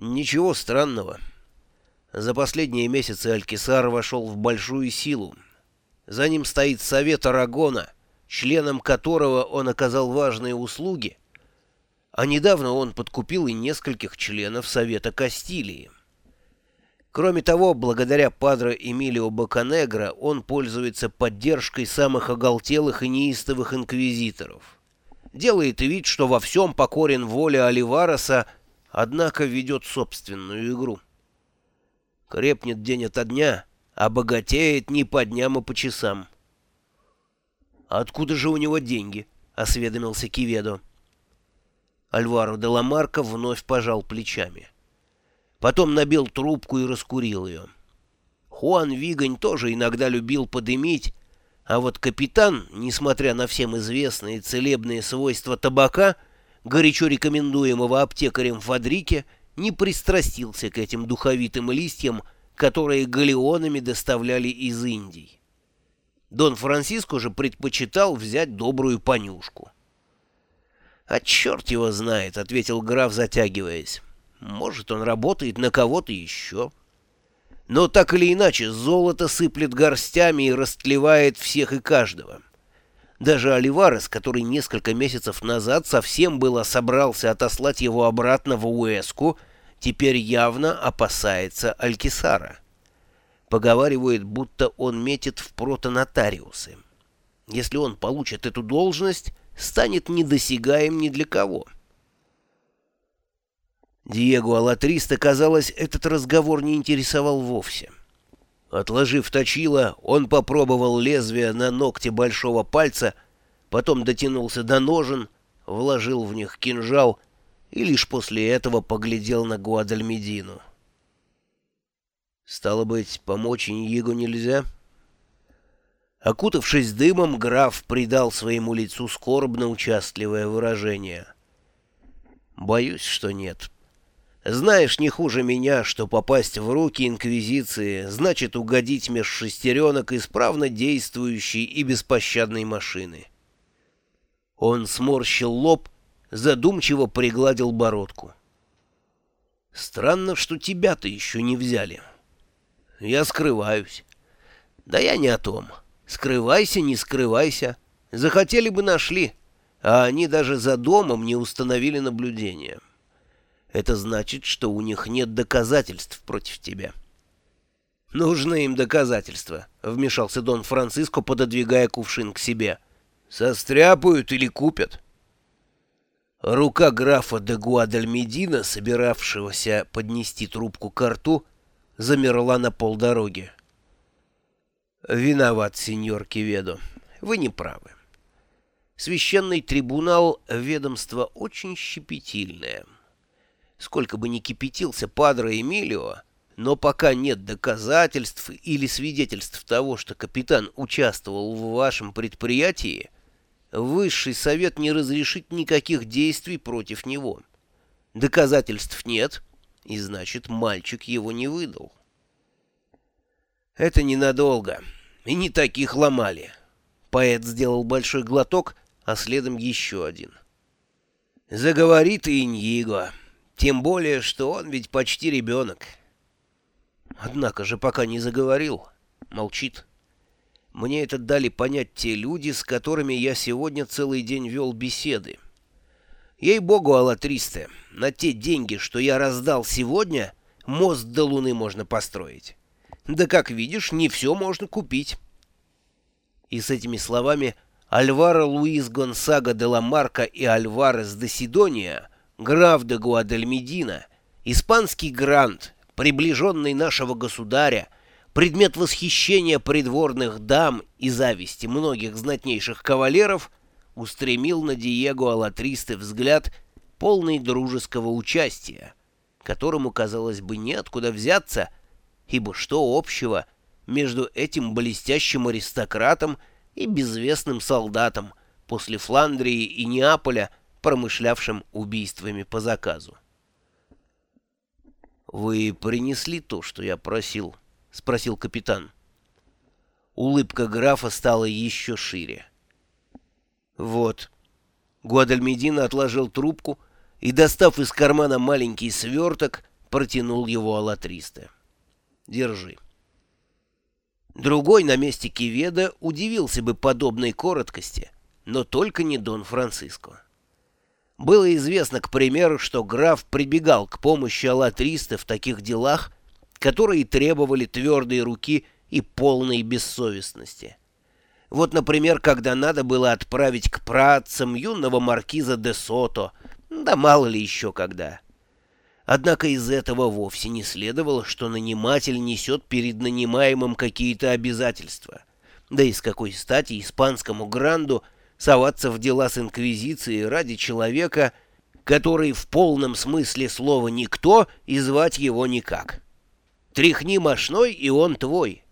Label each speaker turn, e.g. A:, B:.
A: Ничего странного. За последние месяцы Алькисар вошел в большую силу. За ним стоит Совет Арагона, членом которого он оказал важные услуги, а недавно он подкупил и нескольких членов Совета Кастилии. Кроме того, благодаря Падро Эмилио Баканегро он пользуется поддержкой самых оголтелых и неистовых инквизиторов. Делает вид, что во всем покорен воле Оливареса, однако ведет собственную игру. Крепнет день ото дня, а богатеет не по дням, а по часам. «Откуда же у него деньги?» — осведомился Киведо. Альваро де Ламарко вновь пожал плечами. Потом набил трубку и раскурил ее. Хуан Вигань тоже иногда любил подымить, а вот капитан, несмотря на всем известные целебные свойства табака, горячо рекомендуемого аптекарем Фадрике, не пристрастился к этим духовитым листьям, которые галеонами доставляли из Индии. Дон Франциско же предпочитал взять добрую понюшку. «А черт его знает», — ответил граф, затягиваясь. «Может, он работает на кого-то еще». Но так или иначе, золото сыплет горстями и растлевает всех и каждого. Даже Оливарес, который несколько месяцев назад совсем было собрался отослать его обратно в Уэску, теперь явно опасается Алькисара. Поговаривает, будто он метит в протонотариусы. Если он получит эту должность, станет недосягаем ни для кого. Диего Алатриста, казалось, этот разговор не интересовал вовсе. Отложив точило, он попробовал лезвие на ногте большого пальца, потом дотянулся до ножен, вложил в них кинжал и лишь после этого поглядел на Гуадальмедину. «Стало быть, помочь Иньего нельзя?» Окутавшись дымом, граф придал своему лицу скорбно-участливое выражение. «Боюсь, что нет. Знаешь не хуже меня, что попасть в руки Инквизиции значит угодить меж шестеренок исправно действующей и беспощадной машины». Он сморщил лоб, задумчиво пригладил бородку. «Странно, что тебя-то еще не взяли. Я скрываюсь. Да я не о том». Скрывайся, не скрывайся. Захотели бы нашли, а они даже за домом не установили наблюдение. Это значит, что у них нет доказательств против тебя. «Нужны им доказательства», — вмешался Дон Франциско, пододвигая кувшин к себе. «Состряпают или купят?» Рука графа де Гуадальмедина, собиравшегося поднести трубку к рту, замерла на полдороги. Виноват, сеньор Киведо. Вы не правы. Священный трибунал — ведомство очень щепетильное. Сколько бы ни кипятился Падро Эмилио, но пока нет доказательств или свидетельств того, что капитан участвовал в вашем предприятии, Высший совет не разрешит никаких действий против него. Доказательств нет, и значит, мальчик его не выдал. Это ненадолго. И не таких ломали. Поэт сделал большой глоток, а следом еще один. Заговорит и Иньиго. Тем более, что он ведь почти ребенок. Однако же пока не заговорил. Молчит. Мне это дали понять те люди, с которыми я сегодня целый день вел беседы. Ей-богу, Аллатристе, на те деньги, что я раздал сегодня, мост до Луны можно построить. Да, как видишь, не все можно купить. И с этими словами Альваро Луис Гонсага де ла Марка и Альварес де Сидония, граф де Гуадальмедина, испанский грант, приближенный нашего государя, предмет восхищения придворных дам и зависти многих знатнейших кавалеров, устремил на Диего Алатристе взгляд, полный дружеского участия, которому, казалось бы, неоткуда взяться — ибо что общего между этим блестящим аристократом и безвестным солдатом после Фландрии и Неаполя, промышлявшим убийствами по заказу? «Вы принесли то, что я просил?» — спросил капитан. Улыбка графа стала еще шире. «Вот». Гуадальмедина отложил трубку и, достав из кармана маленький сверток, протянул его Алатристе. «Держи». Другой на месте Киведа удивился бы подобной короткости, но только не Дон Франциско. Было известно, к примеру, что граф прибегал к помощи Алатриста в таких делах, которые требовали твердой руки и полной бессовестности. Вот, например, когда надо было отправить к працам юного маркиза де Сото, да мало ли еще когда. Однако из этого вовсе не следовало, что наниматель несет перед нанимаемым какие-то обязательства. Да и с какой стати испанскому гранду соваться в дела с инквизицией ради человека, который в полном смысле слова «никто» и звать его никак. Тряхни мошной, и он твой.